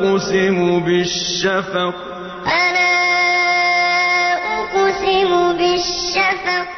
أقسم بالشفق. فلا أقسم بالشفق.